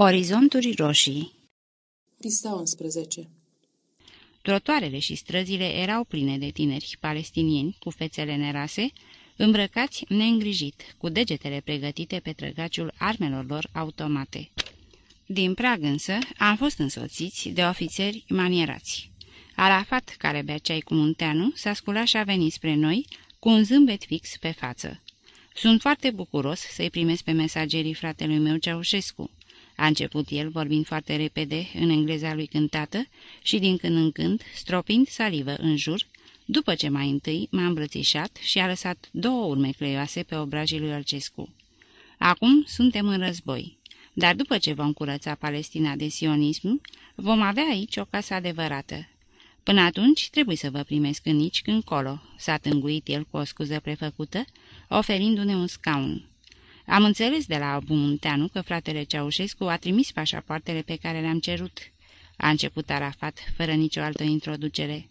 Orizonturi roșii Pista 11 Trotoarele și străzile erau pline de tineri palestinieni cu fețele nerase, îmbrăcați neîngrijit, cu degetele pregătite pe trăgaciul armelor lor automate. Din prag însă am fost însoțiți de ofițeri manierați. Arafat, care bea ceai cu munteanu, s-a sculat și a venit spre noi cu un zâmbet fix pe față. Sunt foarte bucuros să-i primesc pe mesagerii fratelui meu Ceaușescu. A început el vorbind foarte repede în engleza lui cântată și din când în când stropind salivă în jur, după ce mai întâi m-a îmbrățișat și a lăsat două urme cleioase pe obrajii lui Alcescu. Acum suntem în război, dar după ce vom curăța Palestina de sionism, vom avea aici o casă adevărată. Până atunci trebuie să vă primesc în nici când colo, s-a tânguit el cu o scuză prefăcută, oferindu-ne un scaun. Am înțeles de la Abu Munteanu că fratele Ceaușescu a trimis pașapoartele pe care le-am cerut. A început Arafat, fără nicio altă introducere.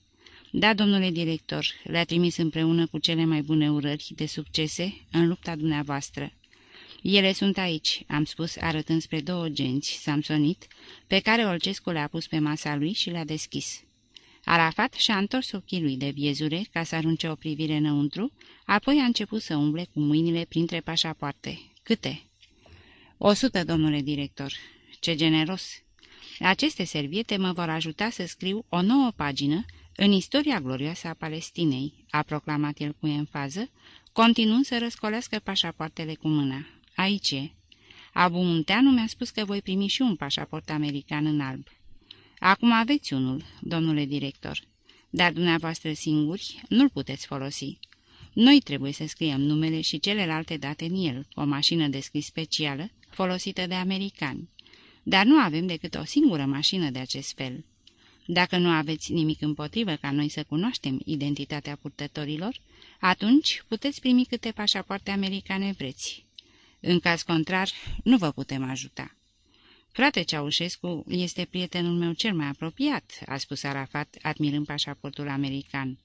Da, domnule director, le-a trimis împreună cu cele mai bune urări de succese în lupta dumneavoastră. Ele sunt aici, am spus, arătând spre două genți, samsonit, pe care Olcescu le-a pus pe masa lui și le-a deschis. Arafat și-a întors ochii lui de viezure ca să arunce o privire înăuntru, apoi a început să umble cu mâinile printre pașapoarte. Câte? O sută, domnule director. Ce generos! Aceste serviete mă vor ajuta să scriu o nouă pagină în istoria glorioasă a Palestinei, a proclamat el cu enfază, continuând să răscolească pașapoartele cu mâna. Aici e. Abu Munteanu mi-a spus că voi primi și un pașaport american în alb. Acum aveți unul, domnule director, dar dumneavoastră singuri nu-l puteți folosi. Noi trebuie să scriem numele și celelalte date în el, o mașină de scris specială, folosită de americani. Dar nu avem decât o singură mașină de acest fel. Dacă nu aveți nimic împotrivă ca noi să cunoaștem identitatea purtătorilor, atunci puteți primi câte pașapoarte americane vreți. În caz contrar, nu vă putem ajuta. Frate Ceaușescu este prietenul meu cel mai apropiat," a spus Arafat, admirând pașaportul american.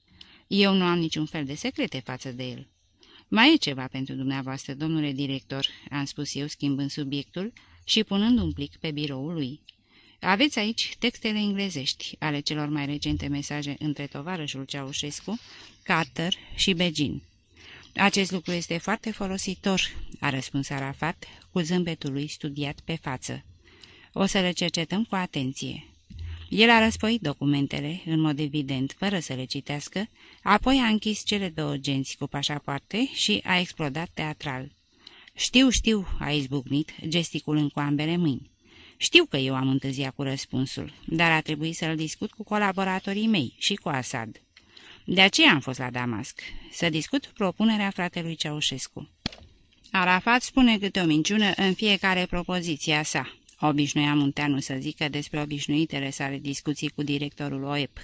Eu nu am niciun fel de secrete față de el." Mai e ceva pentru dumneavoastră, domnule director," am spus eu, schimbând subiectul și punând un plic pe biroul lui. Aveți aici textele englezești ale celor mai recente mesaje între tovarășul Ceaușescu, Carter și Begin. Acest lucru este foarte folositor," a răspuns Arafat, cu zâmbetul lui studiat pe față. O să le cercetăm cu atenție." El a răspăit documentele, în mod evident, fără să le citească, apoi a închis cele două genți cu pașapoarte și a explodat teatral. Știu, știu," a izbucnit, gesticulând cu ambele mâini. Știu că eu am întârziat cu răspunsul, dar a trebuit să-l discut cu colaboratorii mei și cu Asad. De aceea am fost la Damasc, să discut propunerea fratelui Ceaușescu. Arafat spune câte o minciună în fiecare propoziție a sa, obișnuia Munteanu să zică despre obișnuitele sale discuții cu directorul OEP.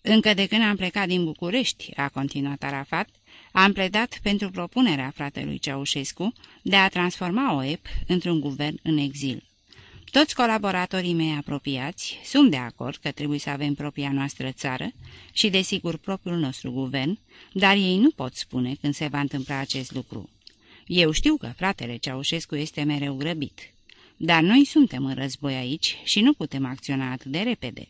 Încă de când am plecat din București, a continuat Arafat, am pledat pentru propunerea fratelui Ceaușescu de a transforma OEP într-un guvern în exil. Toți colaboratorii mei apropiați sunt de acord că trebuie să avem propria noastră țară și, desigur, propriul nostru guvern, dar ei nu pot spune când se va întâmpla acest lucru. Eu știu că fratele Ceaușescu este mereu grăbit, dar noi suntem în război aici și nu putem acționa atât de repede.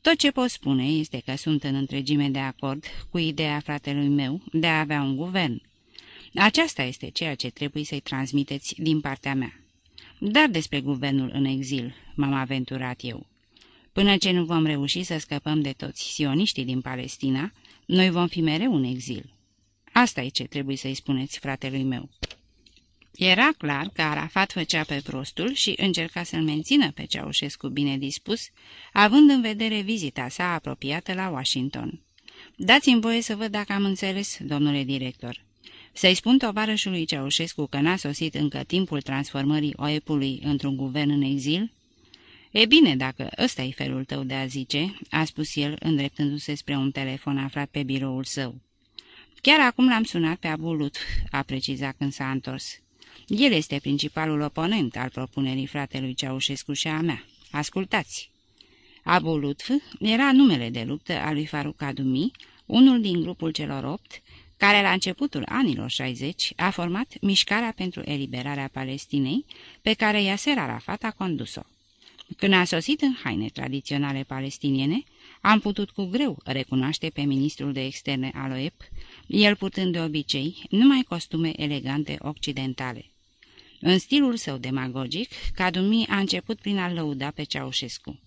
Tot ce pot spune este că sunt în întregime de acord cu ideea fratelui meu de a avea un guvern. Aceasta este ceea ce trebuie să-i transmiteți din partea mea. Dar despre guvernul în exil m-am aventurat eu. Până ce nu vom reuși să scăpăm de toți sioniștii din Palestina, noi vom fi mereu în exil. Asta e ce trebuie să-i spuneți fratelui meu. Era clar că Arafat făcea pe prostul și încerca să-l mențină pe Ceaușescu bine dispus, având în vedere vizita sa apropiată la Washington. Dați-mi voie să văd dacă am înțeles, domnule director. Să-i spun tovarășului Ceaușescu că n-a sosit încă timpul transformării OEP-ului într-un guvern în exil? E bine, dacă ăsta e felul tău de a zice," a spus el, îndreptându-se spre un telefon aflat pe biroul său. Chiar acum l-am sunat pe Abu Lutf," a precizat când s-a întors. El este principalul oponent al propunerii fratelui Ceaușescu și a mea. Ascultați! Abu Lutf era numele de luptă al lui Faruk Adumi, unul din grupul celor opt, care la începutul anilor 60 a format Mișcarea pentru Eliberarea Palestinei, pe care Yasser Arafat a condus-o. Când a sosit în haine tradiționale palestiniene, am putut cu greu recunoaște pe ministrul de externe al OEP, el purtând de obicei numai costume elegante occidentale. În stilul său demagogic, Cadumi a început prin a lăuda pe Ceaușescu.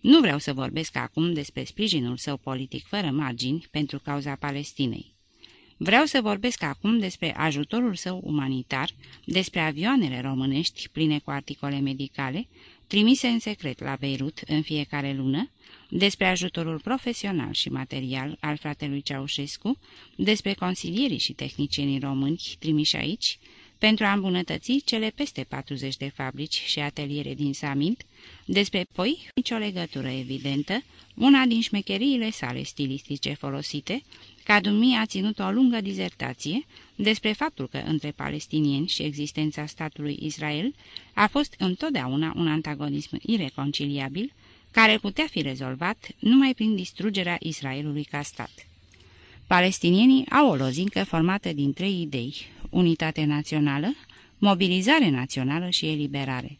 Nu vreau să vorbesc acum despre sprijinul său politic fără margini pentru cauza Palestinei. Vreau să vorbesc acum despre ajutorul său umanitar, despre avioanele românești pline cu articole medicale, trimise în secret la Beirut în fiecare lună, despre ajutorul profesional și material al fratelui Ceaușescu, despre consilierii și tehnicienii români trimiși aici, pentru a îmbunătăți cele peste 40 de fabrici și ateliere din Samint, despre poi nicio legătură evidentă, una din șmecheriile sale stilistice folosite, Cadumi a ținut o lungă dizertație despre faptul că între palestinieni și existența statului Israel a fost întotdeauna un antagonism ireconciliabil, care putea fi rezolvat numai prin distrugerea Israelului ca stat. Palestinienii au o lozincă formată din trei idei, unitate națională, mobilizare națională și eliberare.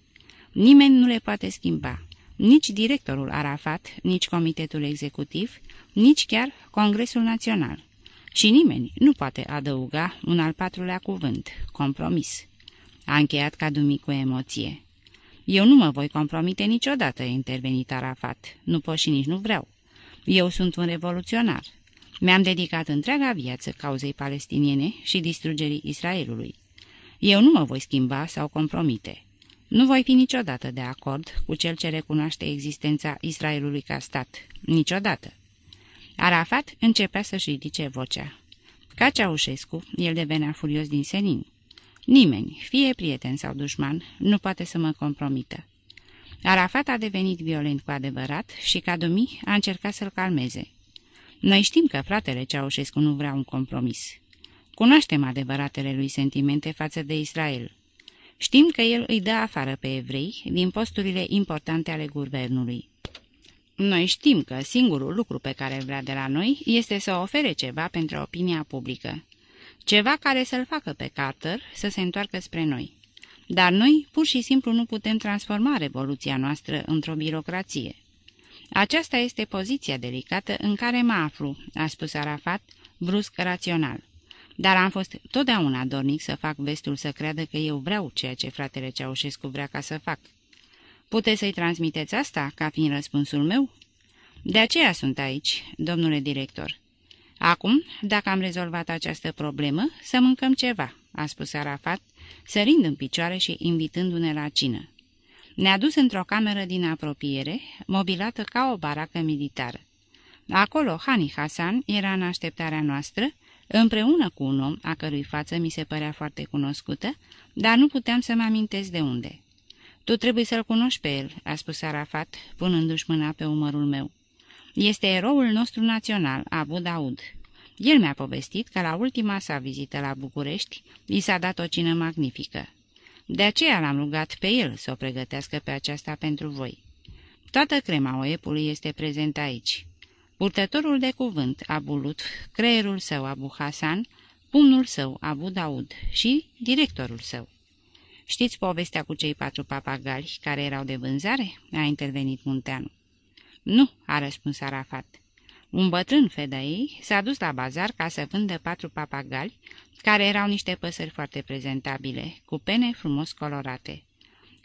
Nimeni nu le poate schimba, nici directorul Arafat, nici comitetul executiv, nici chiar Congresul Național. Și nimeni nu poate adăuga un al patrulea cuvânt, compromis. A încheiat Cadumi cu emoție. Eu nu mă voi compromite niciodată, a intervenit Arafat. Nu pot și nici nu vreau. Eu sunt un revoluționar. Mi-am dedicat întreaga viață cauzei palestiniene și distrugerii Israelului. Eu nu mă voi schimba sau compromite. Nu voi fi niciodată de acord cu cel ce recunoaște existența Israelului ca stat. Niciodată. Arafat începea să-și ridice vocea. Ca Ceaușescu, el devenea furios din senin. Nimeni, fie prieten sau dușman, nu poate să mă compromită. Arafat a devenit violent cu adevărat și Cadumi a încercat să-l calmeze. Noi știm că fratele Ceaușescu nu vrea un compromis. Cunoaștem adevăratele lui sentimente față de Israel. Știm că el îi dă afară pe evrei din posturile importante ale guvernului. Noi știm că singurul lucru pe care vrea de la noi este să ofere ceva pentru opinia publică. Ceva care să-l facă pe Carter să se întoarcă spre noi. Dar noi pur și simplu nu putem transforma revoluția noastră într-o birocrație. Aceasta este poziția delicată în care mă aflu, a spus Arafat, brusc rațional. Dar am fost totdeauna dornic să fac vestul să creadă că eu vreau ceea ce fratele Ceaușescu vrea ca să fac. Puteți să-i transmiteți asta ca fiind răspunsul meu? De aceea sunt aici, domnule director. Acum, dacă am rezolvat această problemă, să mâncăm ceva, a spus Arafat, sărind în picioare și invitându-ne la cină. Ne-a dus într-o cameră din apropiere, mobilată ca o baracă militară. Acolo, Hani Hasan era în așteptarea noastră, împreună cu un om a cărui față mi se părea foarte cunoscută, dar nu puteam să mă amintesc de unde. Tu trebuie să-l cunoști pe el," a spus Arafat, punându-și mâna pe umărul meu. Este eroul nostru național, Abu Daud. El mi-a povestit că la ultima sa vizită la București i s-a dat o cină magnifică. De aceea l-am rugat pe el să o pregătească pe aceasta pentru voi. Toată crema oepului este prezent aici. Purtătorul de cuvânt Abu Lutf, creierul său Abu Hasan, pumnul său Abu Daud și directorul său. Știți povestea cu cei patru papagali care erau de vânzare?" a intervenit Munteanu. Nu," a răspuns Arafat. Un bătrân fedăi s-a dus la bazar ca să vândă patru papagali, care erau niște păsări foarte prezentabile, cu pene frumos colorate.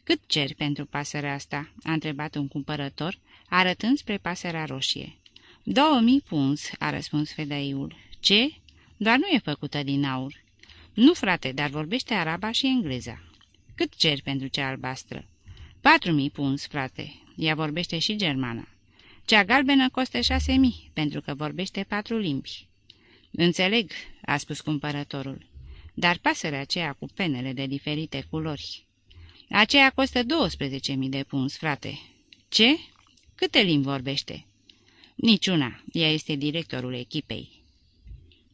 Cât ceri pentru pasărea asta?" a întrebat un cumpărător, arătând spre pasărea roșie. Două mii punzi," a răspuns fedaiul. Ce? Doar nu e făcută din aur." Nu, frate, dar vorbește araba și engleza." Cât ceri pentru cea albastră?" Patru mii punzi, frate. Ea vorbește și germana." Cea galbenă costă șase mii, pentru că vorbește patru limbi." Înțeleg," a spus cumpărătorul, dar pasărea aceea cu penele de diferite culori." Aceea costă 12.000 de punzi, frate." Ce? Câte limbi vorbește?" Niciuna. Ea este directorul echipei."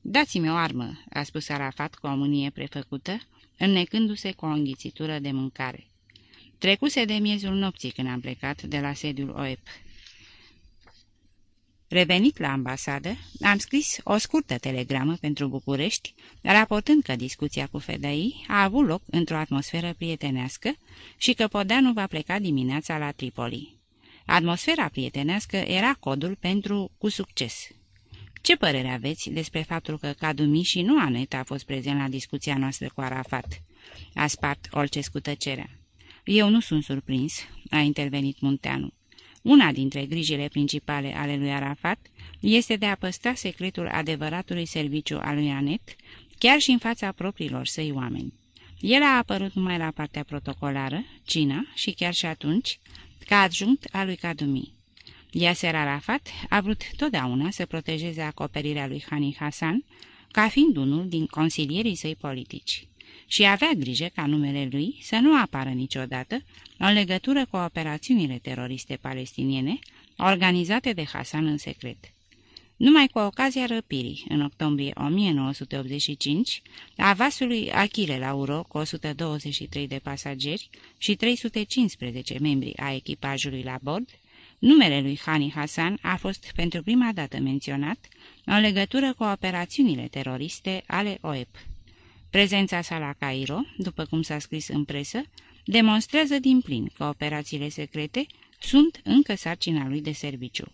Dați-mi o armă," a spus Arafat cu o mânie prefăcută, înnecându-se cu o înghițitură de mâncare. Trecuse de miezul nopții când am plecat de la sediul OEP. Revenit la ambasadă, am scris o scurtă telegramă pentru București, raportând că discuția cu Fedai a avut loc într-o atmosferă prietenească și că Podeanu va pleca dimineața la Tripoli. Atmosfera prietenească era codul pentru cu succes. Ce părere aveți despre faptul că Cadumi și nu Anet a fost prezent la discuția noastră cu Arafat? A spart Olcescu tăcerea. Eu nu sunt surprins, a intervenit Munteanu. Una dintre grijile principale ale lui Arafat este de a păstra secretul adevăratului serviciu al lui Anet, chiar și în fața propriilor săi oameni. El a apărut numai la partea protocolară, Cina, și chiar și atunci, ca adjunct al lui Kadumi. Yasser Arafat a vrut totdeauna să protejeze acoperirea lui Hani Hassan, ca fiind unul din consilierii săi politici și avea grijă ca numele lui să nu apară niciodată în legătură cu operațiunile teroriste palestiniene organizate de Hassan în secret. Numai cu ocazia răpirii, în octombrie 1985, a vasului Achille Lauro cu 123 de pasageri și 315 membri a echipajului la bord, numele lui Hani Hassan a fost pentru prima dată menționat în legătură cu operațiunile teroriste ale OEP. Prezența sa la Cairo, după cum s-a scris în presă, demonstrează din plin că operațiile secrete sunt încă sarcina lui de serviciu.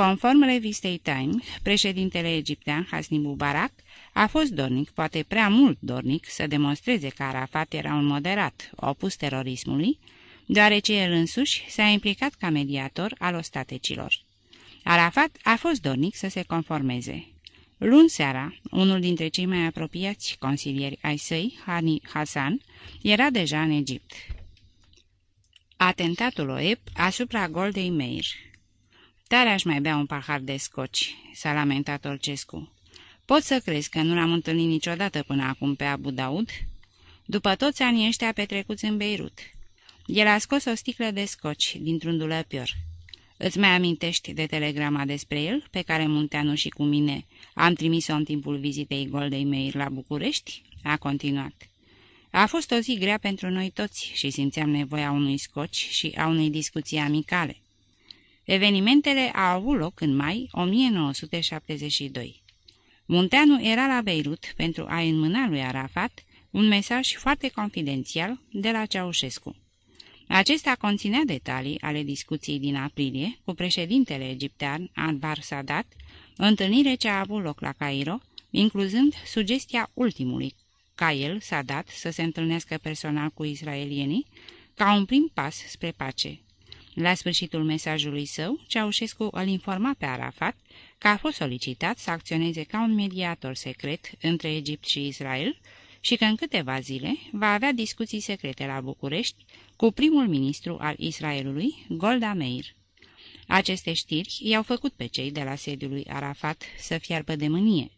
Conform revistei Time, președintele egiptean Hasni Mubarak a fost dornic, poate prea mult dornic, să demonstreze că Arafat era un moderat, opus terorismului, deoarece el însuși s-a implicat ca mediator al ostatecilor. Arafat a fost dornic să se conformeze. Luni seara, unul dintre cei mai apropiați consilieri ai săi, Hani Hassan, era deja în Egipt. Atentatul OEP asupra Goldei Meir Tare aș mai bea un pahar de scoci, s-a lamentat Olcescu. Pot să crezi că nu l-am întâlnit niciodată până acum pe Abu Daud? După toți anii ăștia petrecuți în Beirut. El a scos o sticlă de scoci dintr-un dulăpior. Îți mai amintești de telegrama despre el, pe care Munteanu și cu mine am trimis-o în timpul vizitei Goldei Meir la București?" a continuat. A fost o zi grea pentru noi toți și simțeam nevoia unui scoci și a unei discuții amicale. Evenimentele au avut loc în mai 1972. Munteanu era la Beirut pentru a înmâna lui Arafat un mesaj foarte confidențial de la Ceaușescu. Acesta conținea detalii ale discuției din aprilie cu președintele egiptean Anwar Sadat, întâlnire ce a avut loc la Cairo, incluzând sugestia ultimului ca el, Sadat, să se întâlnească personal cu israelienii, ca un prim pas spre pace. La sfârșitul mesajului său, Ceaușescu îl informa pe Arafat că a fost solicitat să acționeze ca un mediator secret între Egipt și Israel și că în câteva zile va avea discuții secrete la București cu primul ministru al Israelului, Golda Meir. Aceste știri i-au făcut pe cei de la sediul lui Arafat să fiarbă de mânie.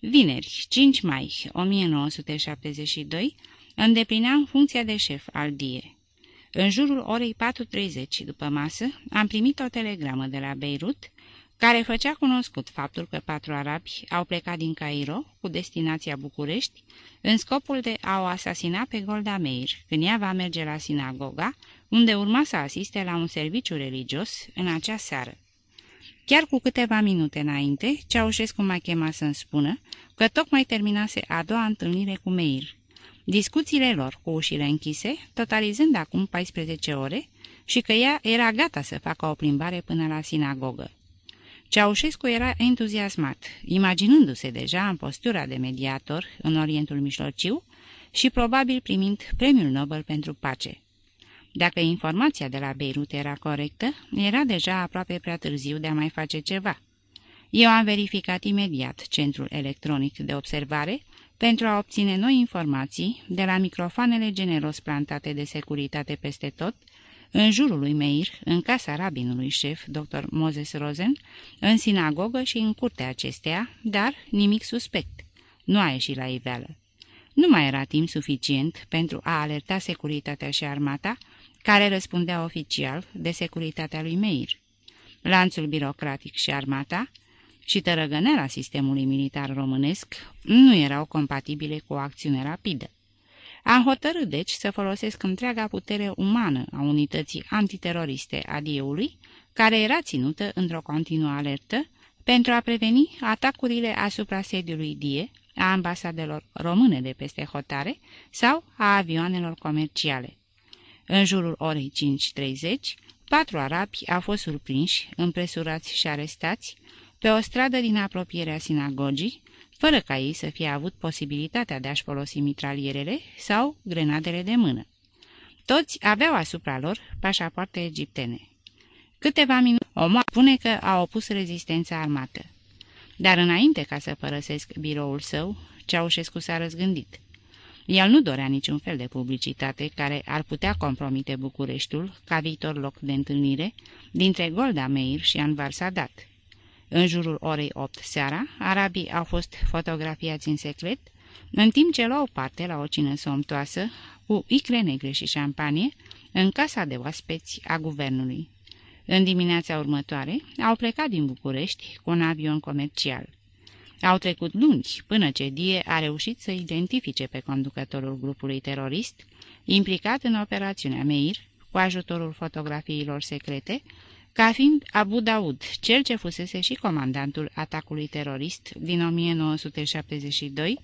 Vineri, 5 mai 1972, îndeplineam funcția de șef al DIE. În jurul orei 4.30 după masă, am primit o telegramă de la Beirut, care făcea cunoscut faptul că patru arabi au plecat din Cairo cu destinația București în scopul de a o asasina pe Golda Meir, când ea va merge la sinagoga, unde urma să asiste la un serviciu religios în acea seară. Chiar cu câteva minute înainte, Ceaușescu m-a chemat să-mi spună că tocmai terminase a doua întâlnire cu Meir. Discuțiile lor cu ușile închise, totalizând acum 14 ore, și că ea era gata să facă o plimbare până la sinagogă. Ceaușescu era entuziasmat, imaginându-se deja în postura de mediator în Orientul Mijlociu și probabil primind premiul Nobel pentru pace. Dacă informația de la Beirut era corectă, era deja aproape prea târziu de a mai face ceva. Eu am verificat imediat centrul electronic de observare pentru a obține noi informații de la microfoanele generos plantate de securitate peste tot, în jurul lui Meir, în casa rabinului șef, dr. Moses Rosen, în sinagogă și în curtea acesteia, dar nimic suspect. Nu a ieșit la iveală. Nu mai era timp suficient pentru a alerta securitatea și armata, care răspundea oficial de securitatea lui Meir. Lanțul birocratic și armata și tărăgăneala sistemului militar românesc nu erau compatibile cu o acțiune rapidă. Am hotărât, deci, să folosesc întreaga putere umană a unității antiteroriste a Dieului, care era ținută într-o continuă alertă, pentru a preveni atacurile asupra sediului Die, a ambasadelor române de peste hotare sau a avioanelor comerciale. În jurul orei 5.30, patru arabi au fost surprinși, împresurați și arestați, pe o stradă din apropierea sinagogii, fără ca ei să fie avut posibilitatea de a-și folosi mitralierele sau grenadele de mână. Toți aveau asupra lor pașapoarte egiptene. Câteva minute, omul spune că a opus rezistența armată. Dar înainte ca să părăsesc biroul său, Ceaușescu s-a răzgândit. El nu dorea niciun fel de publicitate care ar putea compromite Bucureștiul ca viitor loc de întâlnire dintre Golda Meir și Anvar Sadat. În jurul orei 8 seara, arabii au fost fotografiați în secret, în timp ce luau parte la o cină somtoasă, cu icre negre și șampanie, în casa de oaspeți a guvernului. În dimineața următoare, au plecat din București cu un avion comercial. Au trecut luni până ce Die a reușit să identifice pe conducătorul grupului terorist, implicat în operațiunea Meir, cu ajutorul fotografiilor secrete, ca fiind Abu Daud, cel ce fusese și comandantul atacului terorist din 1972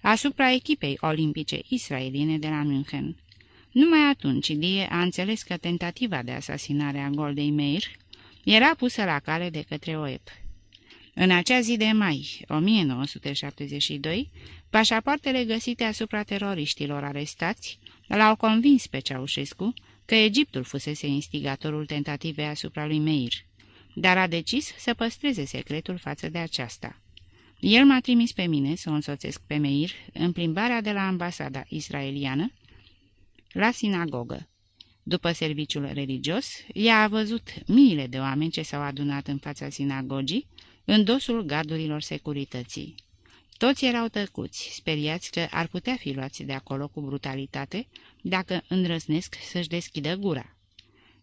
asupra echipei olimpice israeliene de la München. Numai atunci Die a înțeles că tentativa de asasinare a Goldei Meir era pusă la cale de către OEP. În acea zi de mai 1972, pașapoartele găsite asupra teroriștilor arestați l-au convins pe Ceaușescu că Egiptul fusese instigatorul tentativei asupra lui Meir, dar a decis să păstreze secretul față de aceasta. El m-a trimis pe mine să o însoțesc pe Meir în plimbarea de la ambasada israeliană la sinagogă. După serviciul religios, ea a văzut miile de oameni ce s-au adunat în fața sinagogii, în dosul gardurilor securității. Toți erau tăcuți, speriați că ar putea fi luați de acolo cu brutalitate dacă îndrăznesc să-și deschidă gura.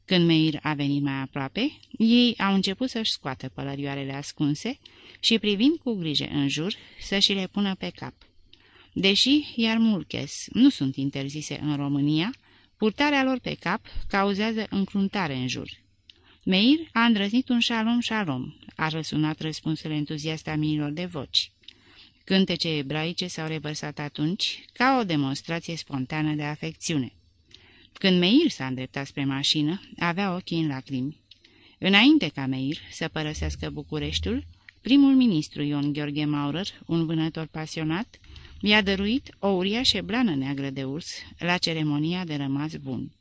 Când Meir a venit mai aproape, ei au început să-și scoată pălărioarele ascunse și, privind cu grijă în jur, să și le pună pe cap. Deși iar mulches nu sunt interzise în România, purtarea lor pe cap cauzează încruntare în jur. Meir a îndrăznit un șalom-șalom, a răsunat răspunsul entuziast a miilor de voci. Cântece ebraice s-au revărsat atunci ca o demonstrație spontană de afecțiune. Când Meir s-a îndreptat spre mașină, avea ochii în lacrimi. Înainte ca Meir să părăsească Bucureștiul, primul ministru Ion Gheorghe Maurer, un vânător pasionat, mi-a dăruit o uriașă blană neagră de urs la ceremonia de rămas bun.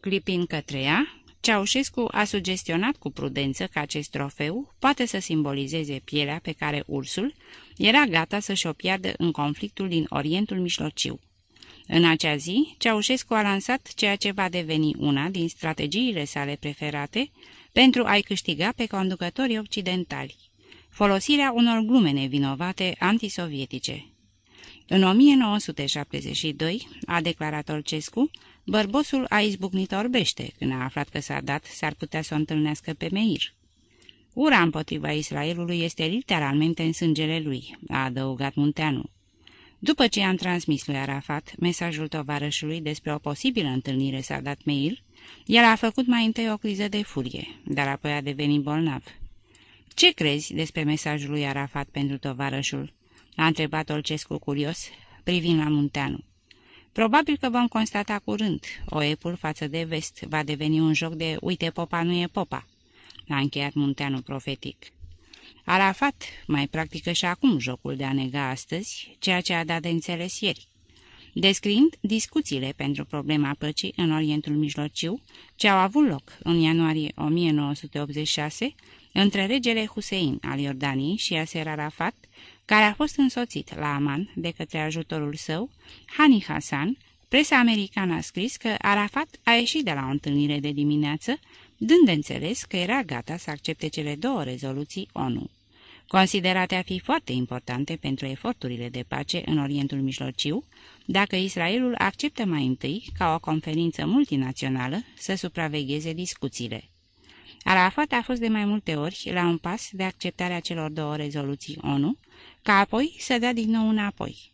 Clipind către ea, Ceaușescu a sugestionat cu prudență că acest trofeu poate să simbolizeze pielea pe care ursul era gata să-și o piardă în conflictul din Orientul Mijlociu. În acea zi, Ceaușescu a lansat ceea ce va deveni una din strategiile sale preferate pentru a-i câștiga pe conducătorii occidentali, folosirea unor glume nevinovate antisovietice. În 1972, a declarat Olcescu, bărbosul a izbucnit orbește când a aflat că s-a dat s-ar putea să o întâlnească pe Meir. Ura împotriva Israelului este literalmente în sângele lui, a adăugat Munteanu. După ce am transmis lui Arafat mesajul tovarășului despre o posibilă întâlnire s-a dat Meir, el a făcut mai întâi o criză de furie, dar apoi a devenit bolnav. Ce crezi despre mesajul lui Arafat pentru tovarășul?" a întrebat Olcescu curios, privind la Munteanu. Probabil că vom constata curând, oepul față de vest va deveni un joc de uite popa nu e popa, a încheiat Munteanu profetic. Arafat mai practică și acum jocul de a nega astăzi, ceea ce a dat de înțeles ieri. Descriind discuțiile pentru problema păcii în Orientul Mijlociu, ce au avut loc în ianuarie 1986 între regele Hussein al Iordaniei și Yasser Arafat, care a fost însoțit la Aman de către ajutorul său, Hani Hassan, presa americană a scris că Arafat a ieșit de la o întâlnire de dimineață, dând de înțeles că era gata să accepte cele două rezoluții ONU, considerate a fi foarte importante pentru eforturile de pace în Orientul Mijlociu, dacă Israelul acceptă mai întâi, ca o conferință multinațională, să supravegheze discuțiile. Arafat a fost de mai multe ori la un pas de acceptarea celor două rezoluții ONU, ca apoi să dea din nou înapoi.